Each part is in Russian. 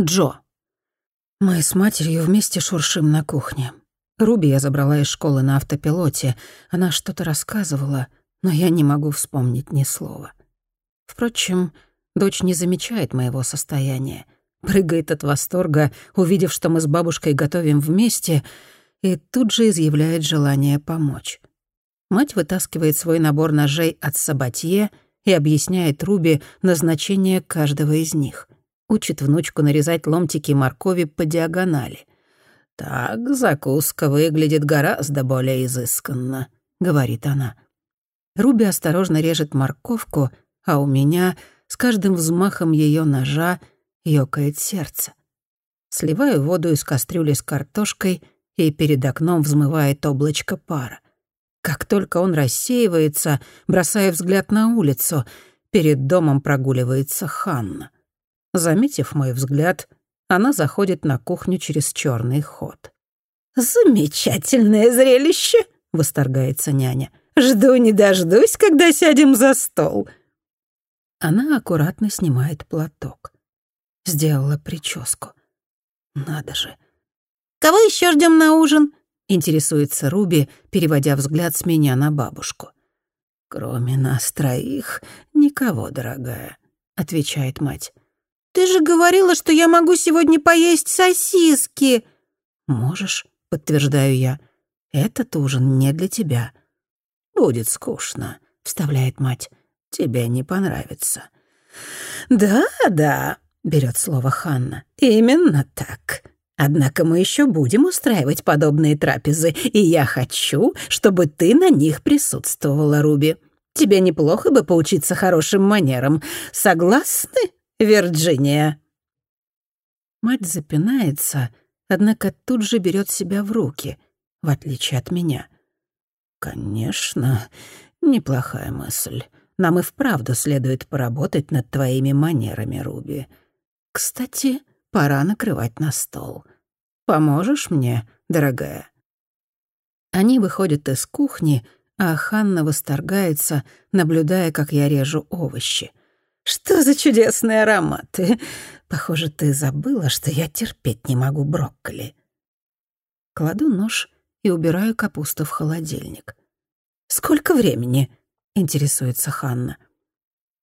Джо. Мы с матерью вместе шуршим на кухне. Руби я забрала из школы на автопилоте. Она что-то рассказывала, но я не могу вспомнить ни слова. Впрочем, дочь не замечает моего состояния. Прыгает от восторга, увидев, что мы с бабушкой готовим вместе, и тут же изъявляет желание помочь. Мать вытаскивает свой набор ножей от сабатье и объясняет Руби назначение каждого из них учит внучку нарезать ломтики моркови по диагонали. «Так закуска выглядит гораздо более изысканно», — говорит она. Руби осторожно режет морковку, а у меня с каждым взмахом ее ножа ёкает сердце. Сливаю воду из кастрюли с картошкой, и перед окном взмывает облачко пара. Как только он рассеивается, бросая взгляд на улицу, перед домом прогуливается Ханна — Заметив мой взгляд, она заходит на кухню через черный ход. «Замечательное зрелище!» — восторгается няня. «Жду не дождусь, когда сядем за стол». Она аккуратно снимает платок. Сделала прическу. Надо же. «Кого еще ждем на ужин?» — интересуется Руби, переводя взгляд с меня на бабушку. «Кроме нас троих, никого, дорогая», — отвечает мать. «Ты же говорила, что я могу сегодня поесть сосиски!» «Можешь», — подтверждаю я. «Этот ужин не для тебя». «Будет скучно», — вставляет мать. «Тебе не понравится». «Да, да», — берет слово Ханна. «Именно так. Однако мы еще будем устраивать подобные трапезы, и я хочу, чтобы ты на них присутствовала, Руби. Тебе неплохо бы поучиться хорошим манерам. Согласны?» Вирджиния». Мать запинается, однако тут же берет себя в руки, в отличие от меня. «Конечно, неплохая мысль. Нам и вправду следует поработать над твоими манерами, Руби. Кстати, пора накрывать на стол. Поможешь мне, дорогая?» Они выходят из кухни, а Ханна восторгается, наблюдая, как я режу овощи — что за чудесные ароматы! Похоже, ты забыла, что я терпеть не могу брокколи. Кладу нож и убираю капусту в холодильник. «Сколько времени?» — интересуется Ханна.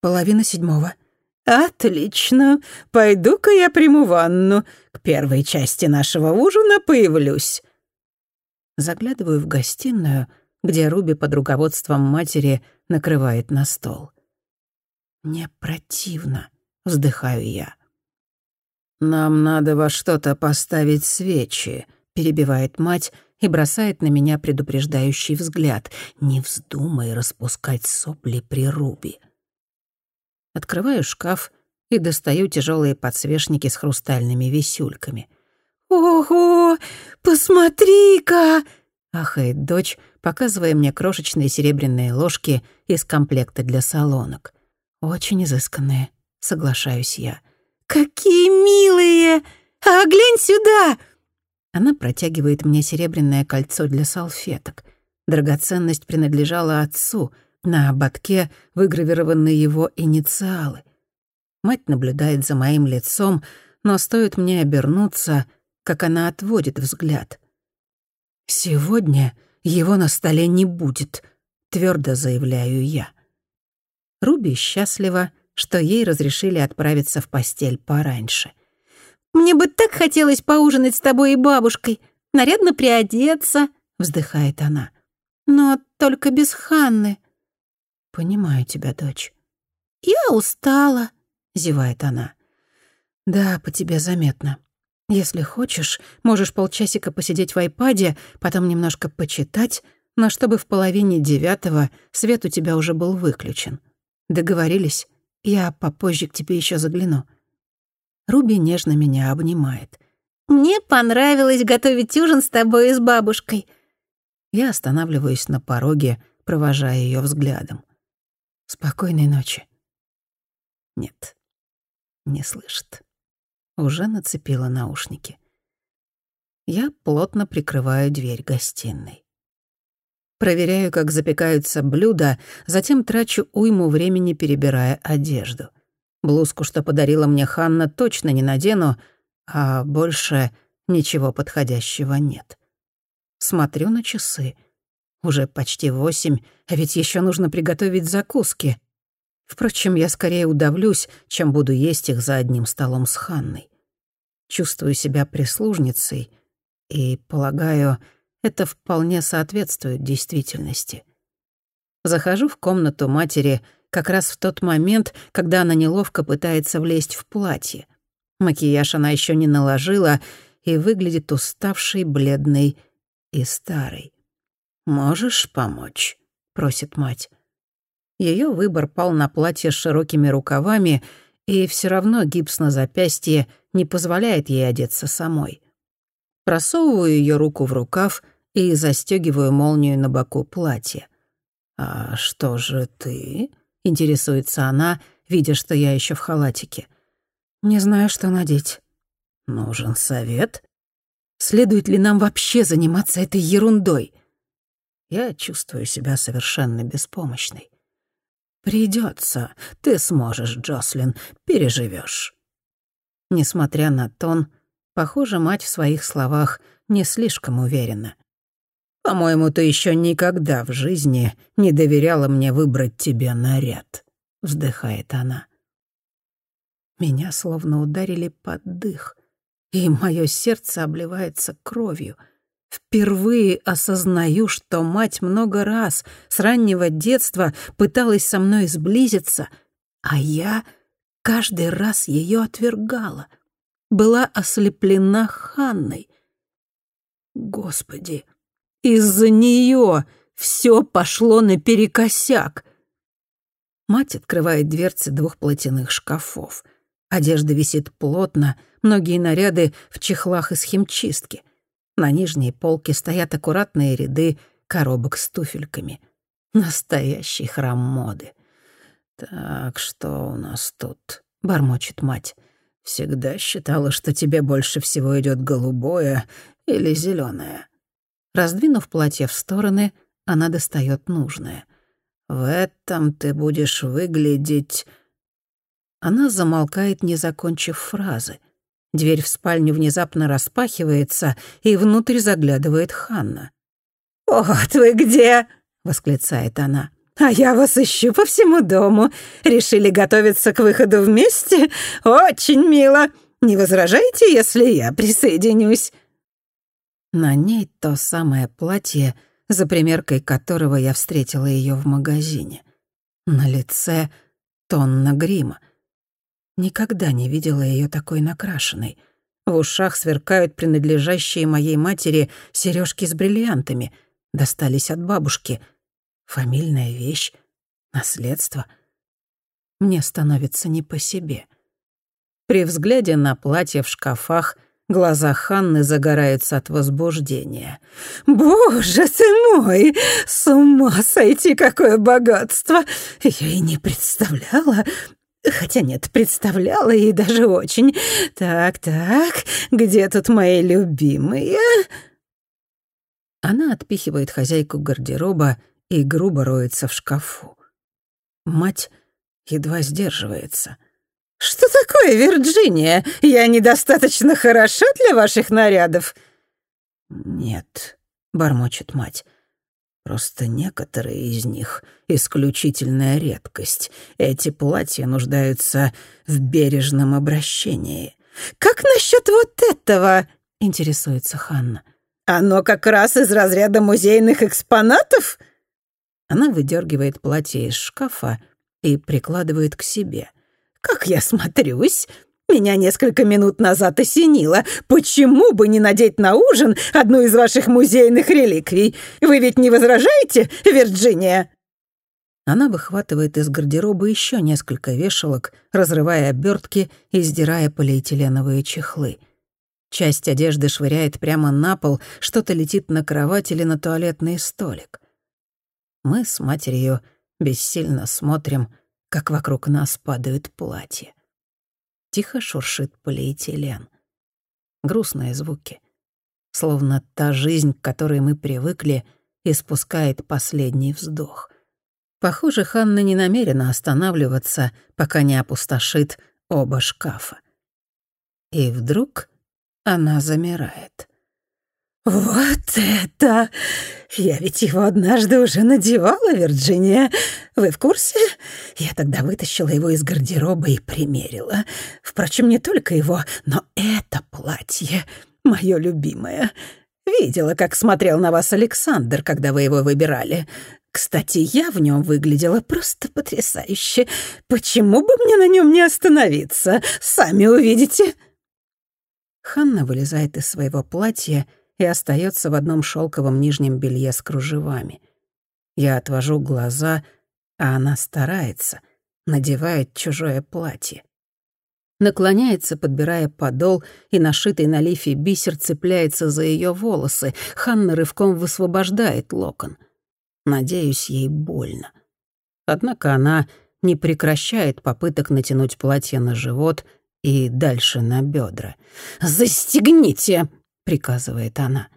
«Половина седьмого». «Отлично. Пойду-ка я приму ванну. К первой части нашего ужина появлюсь». Заглядываю в гостиную, где Руби под руководством матери накрывает на стол. Мне противно, вздыхаю я. «Нам надо во что-то поставить свечи», — перебивает мать и бросает на меня предупреждающий взгляд. «Не вздумай распускать сопли при Руби». Открываю шкаф и достаю тяжелые подсвечники с хрустальными висюльками. «Ого! Посмотри-ка!» — ахает дочь, показывая мне крошечные серебряные ложки из комплекта для солонок. «Очень изысканные», — соглашаюсь я. «Какие милые! А глянь сюда!» Она протягивает мне серебряное кольцо для салфеток. Драгоценность принадлежала отцу. На ободке выгравированы его инициалы. Мать наблюдает за моим лицом, но стоит мне обернуться, как она отводит взгляд. «Сегодня его на столе не будет», — твердо заявляю я. Руби счастлива, что ей разрешили отправиться в постель пораньше. «Мне бы так хотелось поужинать с тобой и бабушкой, нарядно приодеться», — вздыхает она. «Но только без Ханны». «Понимаю тебя, дочь». «Я устала», — зевает она. «Да, по тебе заметно. Если хочешь, можешь полчасика посидеть в айпаде, потом немножко почитать, но чтобы в половине девятого свет у тебя уже был выключен. Договорились? Я попозже к тебе еще загляну». Руби нежно меня обнимает. «Мне понравилось готовить ужин с тобой и с бабушкой». Я останавливаюсь на пороге, провожая ее взглядом. «Спокойной ночи». Нет, не слышит. Уже нацепила наушники. Я плотно прикрываю дверь гостиной. Проверяю, как запекаются блюда, затем трачу уйму времени, перебирая одежду. Блузку, что подарила мне Ханна, точно не надену, а больше ничего подходящего нет. Смотрю на часы. Уже почти восемь, а ведь еще нужно приготовить закуски. Впрочем, я скорее удавлюсь, чем буду есть их за одним столом с Ханной. Чувствую себя прислужницей, и, полагаю, это вполне соответствует действительности. Захожу в комнату матери как раз в тот момент, когда она неловко пытается влезть в платье. Макияж она еще не наложила и выглядит уставшей, бледной и старой. «Можешь помочь?» — просит мать. Ее выбор пал на платье с широкими рукавами, и все равно гипс на запястье не позволяет ей одеться самой. Просовываю ее руку в рукав и застегиваю молнию на боку платья. «А что же ты?» — интересуется она, видя, что я еще в халатике. «Не знаю, что надеть». «Нужен совет?» «Следует ли нам вообще заниматься этой ерундой?» Я чувствую себя совершенно беспомощной. Придется, ты сможешь, Джослин, переживешь. Несмотря на тон, похоже, мать в своих словах не слишком уверена. «По-моему, ты еще никогда в жизни не доверяла мне выбрать тебе наряд», — вздыхает она. Меня словно ударили под дых, и мое сердце обливается кровью — Впервые осознаю, что мать много раз с раннего детства пыталась со мной сблизиться, а я каждый раз ее отвергала. Была ослеплена Ханной. Господи, из-за нее все пошло наперекосяк. Мать открывает дверцы двух платяных шкафов. Одежда висит плотно, многие наряды в чехлах из химчистки — на нижней полке стоят аккуратные ряды коробок с туфельками. Настоящий храм моды. «Так, что у нас тут?» — бормочет мать. «Всегда считала, что тебе больше всего идет голубое или зеленое. Раздвинув платье в стороны, она достает нужное. «В этом ты будешь выглядеть...» Она замолкает, не закончив фразы. Дверь в спальню внезапно распахивается, и внутрь заглядывает Ханна. «Вот вы где!» — восклицает она. «А я вас ищу по всему дому. Решили готовиться к выходу вместе? Очень мило. Не возражайте, если я присоединюсь?» На ней то самое платье, за примеркой которого я встретила ее в магазине. На лице тонна грима — Никогда не видела ее такой накрашенной. В ушах сверкают принадлежащие моей матери сережки с бриллиантами. Достались от бабушки. Фамильная вещь. Наследство. Мне становится не по себе. При взгляде на платье в шкафах Глаза Ханны загораются от возбуждения. «Боже ты мой! С ума сойти, какое богатство! Я и не представляла, Хотя нет, представляла и даже очень. Так-так, где тут мои любимые?» Она отпихивает хозяйку гардероба и грубо роется в шкафу. Мать едва сдерживается. «Что такое, Вирджиния? Я недостаточно хороша для ваших нарядов?» «Нет», — бормочет мать. Просто некоторые из них — исключительная редкость. Эти платья нуждаются в бережном обращении. «Как насчет вот этого?» — интересуется Ханна. «Оно как раз из разряда музейных экспонатов?» Она выдергивает платье из шкафа и прикладывает к себе. «Как я смотрюсь? Меня несколько минут назад осенило. Почему бы не надеть на ужин одну из ваших музейных реликвий? Вы ведь не возражаете, Вирджиния?» Она выхватывает из гардероба еще несколько вешалок, разрывая обертки и сдирая полиэтиленовые чехлы. Часть одежды швыряет прямо на пол, что-то летит на кровать или на туалетный столик. Мы с матерью бессильно смотрим, как вокруг нас падают платья. Тихо шуршит полиэтилен. Грустные звуки. Словно та жизнь, к которой мы привыкли, испускает последний вздох. Похоже, Ханна не намерена останавливаться, пока не опустошит оба шкафа. И вдруг Она замирает. «Вот это! Я ведь его однажды уже надевала, Вирджиния. Вы в курсе? Я тогда вытащила его из гардероба и примерила. Впрочем, не только его, но это платье, мое любимое. Видела, как смотрел на вас Александр, когда вы его выбирали. Кстати, я в нем выглядела просто потрясающе. Почему бы мне на нем не остановиться? Сами увидите». Ханна вылезает из своего платья и остается в одном шелковом нижнем белье с кружевами. Я отвожу глаза, а она старается, надевает чужое платье. Наклоняется, подбирая подол, и нашитый на лифе бисер цепляется за ее волосы. Ханна рывком высвобождает локон. Надеюсь, ей больно. Однако она не прекращает попыток натянуть платье на живот — и дальше на бедра. «Застегните!» — приказывает она.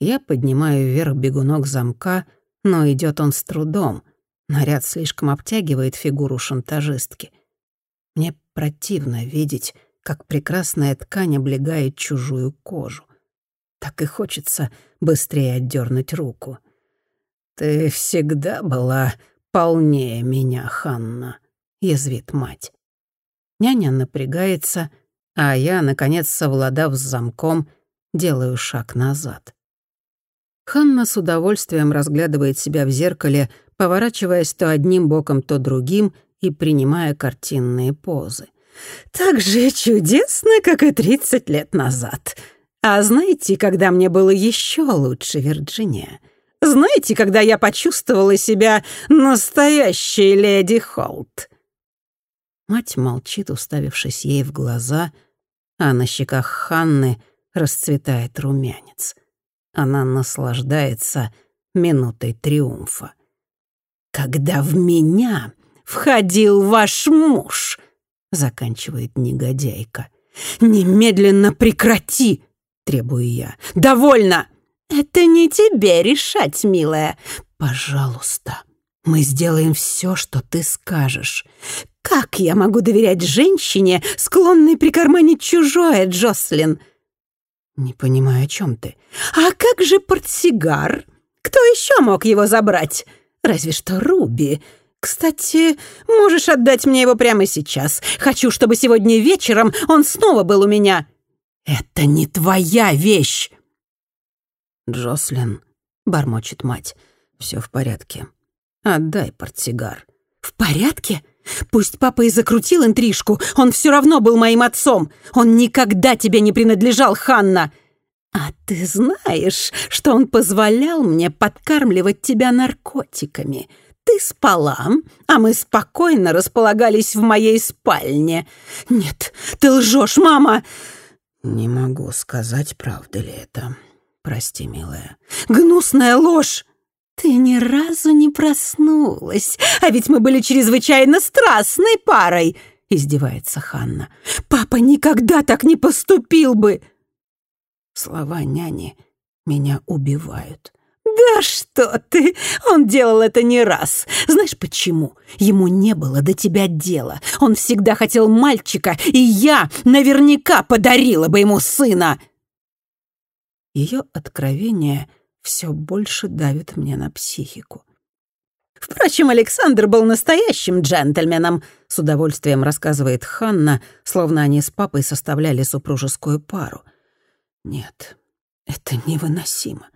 Я поднимаю вверх бегунок замка, но идет он с трудом. Наряд слишком обтягивает фигуру шантажистки. Мне противно видеть, как прекрасная ткань облегает чужую кожу. Так и хочется быстрее отдернуть руку. «Ты всегда была полнее меня, Ханна», — язвит мать. Няня напрягается, а я, наконец, совладав с замком, делаю шаг назад. Ханна с удовольствием разглядывает себя в зеркале, поворачиваясь то одним боком, то другим и принимая картинные позы. «Так же чудесно, как и 30 лет назад. А знаете, когда мне было еще лучше, Вирджиния? Знаете, когда я почувствовала себя настоящей леди Холт?» Мать молчит, уставившись ей в глаза, а на щеках Ханны расцветает румянец. Она наслаждается минутой триумфа. «Когда в меня входил ваш муж!» — заканчивает негодяйка. «Немедленно прекрати!» — требую я. «Довольно!» «Это не тебе решать, милая. Пожалуйста, мы сделаем все, что ты скажешь. Как я могу доверять женщине, склонной прикарманить чужое, Джослин?» «Не понимаю, о чем ты?» «А как же портсигар? Кто еще мог его забрать? Разве что Руби. Кстати, можешь отдать мне его прямо сейчас. Хочу, чтобы сегодня вечером он снова был у меня». «Это не твоя вещь!» «Джослин», — бормочет мать, — «все в порядке. Отдай портсигар». «В порядке? Пусть папа и закрутил интрижку, он все равно был моим отцом. Он никогда тебе не принадлежал, Ханна. А ты знаешь, что он позволял мне подкармливать тебя наркотиками. Ты спала, а мы спокойно располагались в моей спальне. Нет, ты лжешь, мама. Не могу сказать, правда ли это. Прости, милая. Гнусная ложь. «Ты ни разу не проснулась, а ведь мы были чрезвычайно страстной парой!» — издевается Ханна. «Папа никогда так не поступил бы!» Слова няни меня убивают. «Да что ты! Он делал это не раз. Знаешь почему? Ему не было до тебя дела. Он всегда хотел мальчика, и я наверняка подарила бы ему сына!» Ее откровение — все больше давит мне на психику. Впрочем, Александр был настоящим джентльменом, с удовольствием рассказывает Ханна, словно они с папой составляли супружескую пару. Нет, это невыносимо.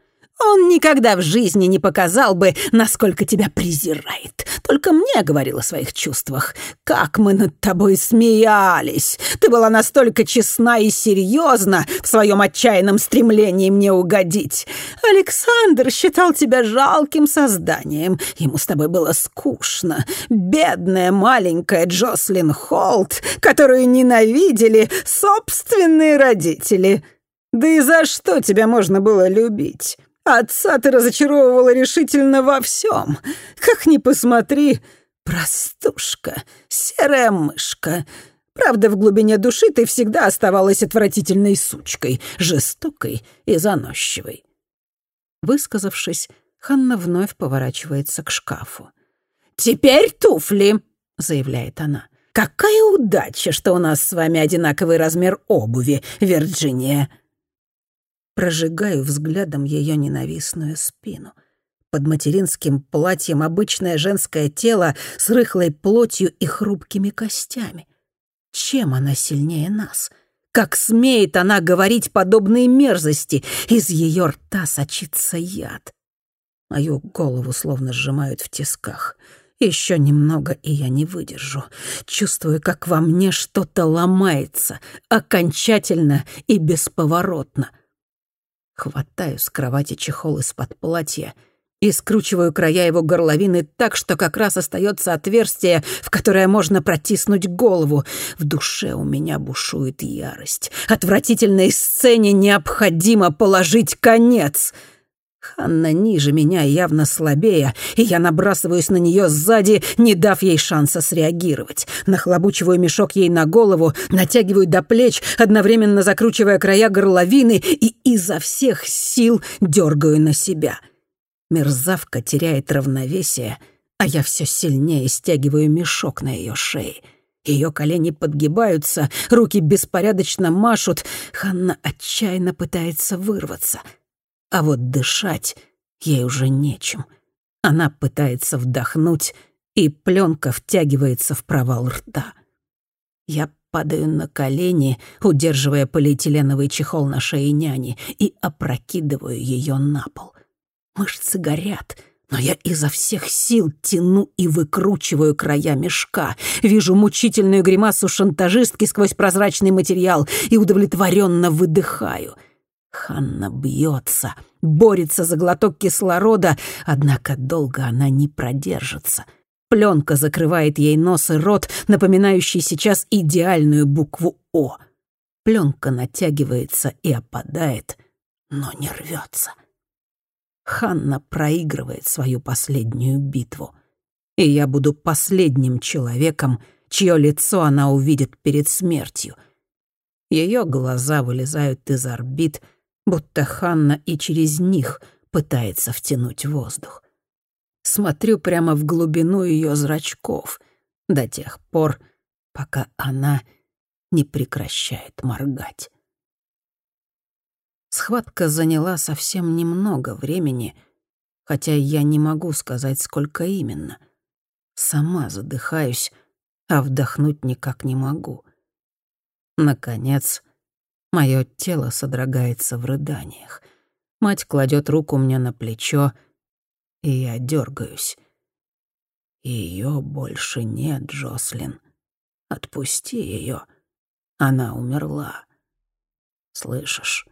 Он никогда в жизни не показал бы, насколько тебя презирает. Только мне говорил о своих чувствах. Как мы над тобой смеялись. Ты была настолько честна и серьезна в своем отчаянном стремлении мне угодить. Александр считал тебя жалким созданием. Ему с тобой было скучно. Бедная маленькая Джослин Холт, которую ненавидели собственные родители. Да и за что тебя можно было любить? Отца ты разочаровывала решительно во всем. Как ни посмотри, простушка, серая мышка. Правда, в глубине души ты всегда оставалась отвратительной сучкой, жестокой и заносчивой. Высказавшись, Ханна вновь поворачивается к шкафу. «Теперь туфли!» — заявляет она. Какая удача, что у нас с вами одинаковый размер обуви, Вирджиния!» Прожигаю взглядом ее ненавистную спину. Под материнским платьем обычное женское тело с рыхлой плотью и хрупкими костями. Чем она сильнее нас? Как смеет она говорить подобные мерзости? Из ее рта сочится яд. Мою голову словно сжимают в тисках. Еще немного, и я не выдержу. Чувствую, как во мне что-то ломается, окончательно и бесповоротно. Хватаю с кровати чехол из-под платья и скручиваю края его горловины так, что как раз остается отверстие, в которое можно протиснуть голову. В душе у меня бушует ярость. Отвратительной сцене необходимо положить конец — Ханна ниже меня, явно слабее, и я набрасываюсь на нее сзади, не дав ей шанса среагировать. Нахлобучиваю мешок ей на голову, натягиваю до плеч, одновременно закручивая края горловины и изо всех сил дергаю на себя. Мерзавка теряет равновесие, а я все сильнее стягиваю мешок на ее шее. Ее колени подгибаются, руки беспорядочно машут. Ханна отчаянно пытается вырваться — а вот дышать ей уже нечем. Она пытается вдохнуть, и пленка втягивается в провал рта. Я падаю на колени, удерживая полиэтиленовый чехол на шее няни, и опрокидываю ее на пол. Мышцы горят, но я изо всех сил тяну и выкручиваю края мешка. Вижу мучительную гримасу шантажистки сквозь прозрачный материал и удовлетворенно выдыхаю — Ханна бьется, борется за глоток кислорода, однако долго она не продержится. Пленка закрывает ей нос и рот, напоминающий сейчас идеальную букву «О». Пленка натягивается и опадает, но не рвется. Ханна проигрывает свою последнюю битву. И я буду последним человеком, чье лицо она увидит перед смертью. Ее глаза вылезают из орбит — будто Ханна и через них пытается втянуть воздух. Смотрю прямо в глубину ее зрачков до тех пор, пока она не прекращает моргать. Схватка заняла совсем немного времени, хотя я не могу сказать, сколько именно. Сама задыхаюсь, а вдохнуть никак не могу. Наконец, Мое тело содрогается в рыданиях. Мать кладет руку мне на плечо, и я дергаюсь. Ее больше нет, Джослин. Отпусти ее. Она умерла. Слышишь?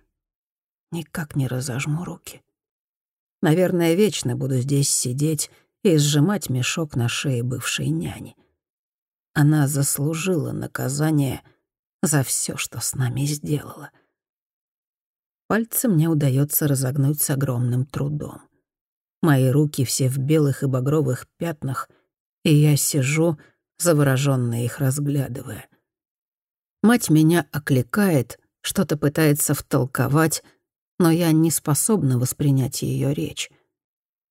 Никак не разожму руки. Наверное, вечно буду здесь сидеть и сжимать мешок на шее бывшей няни. Она заслужила наказание — за все, что с нами сделала. Пальцы мне удается разогнуть с огромным трудом. Мои руки все в белых и багровых пятнах, и я сижу, заворожённо их разглядывая. Мать меня окликает, что-то пытается втолковать, но я не способна воспринять ее речь.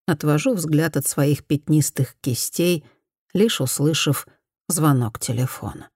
Отвожу взгляд от своих пятнистых кистей, лишь услышав звонок телефона.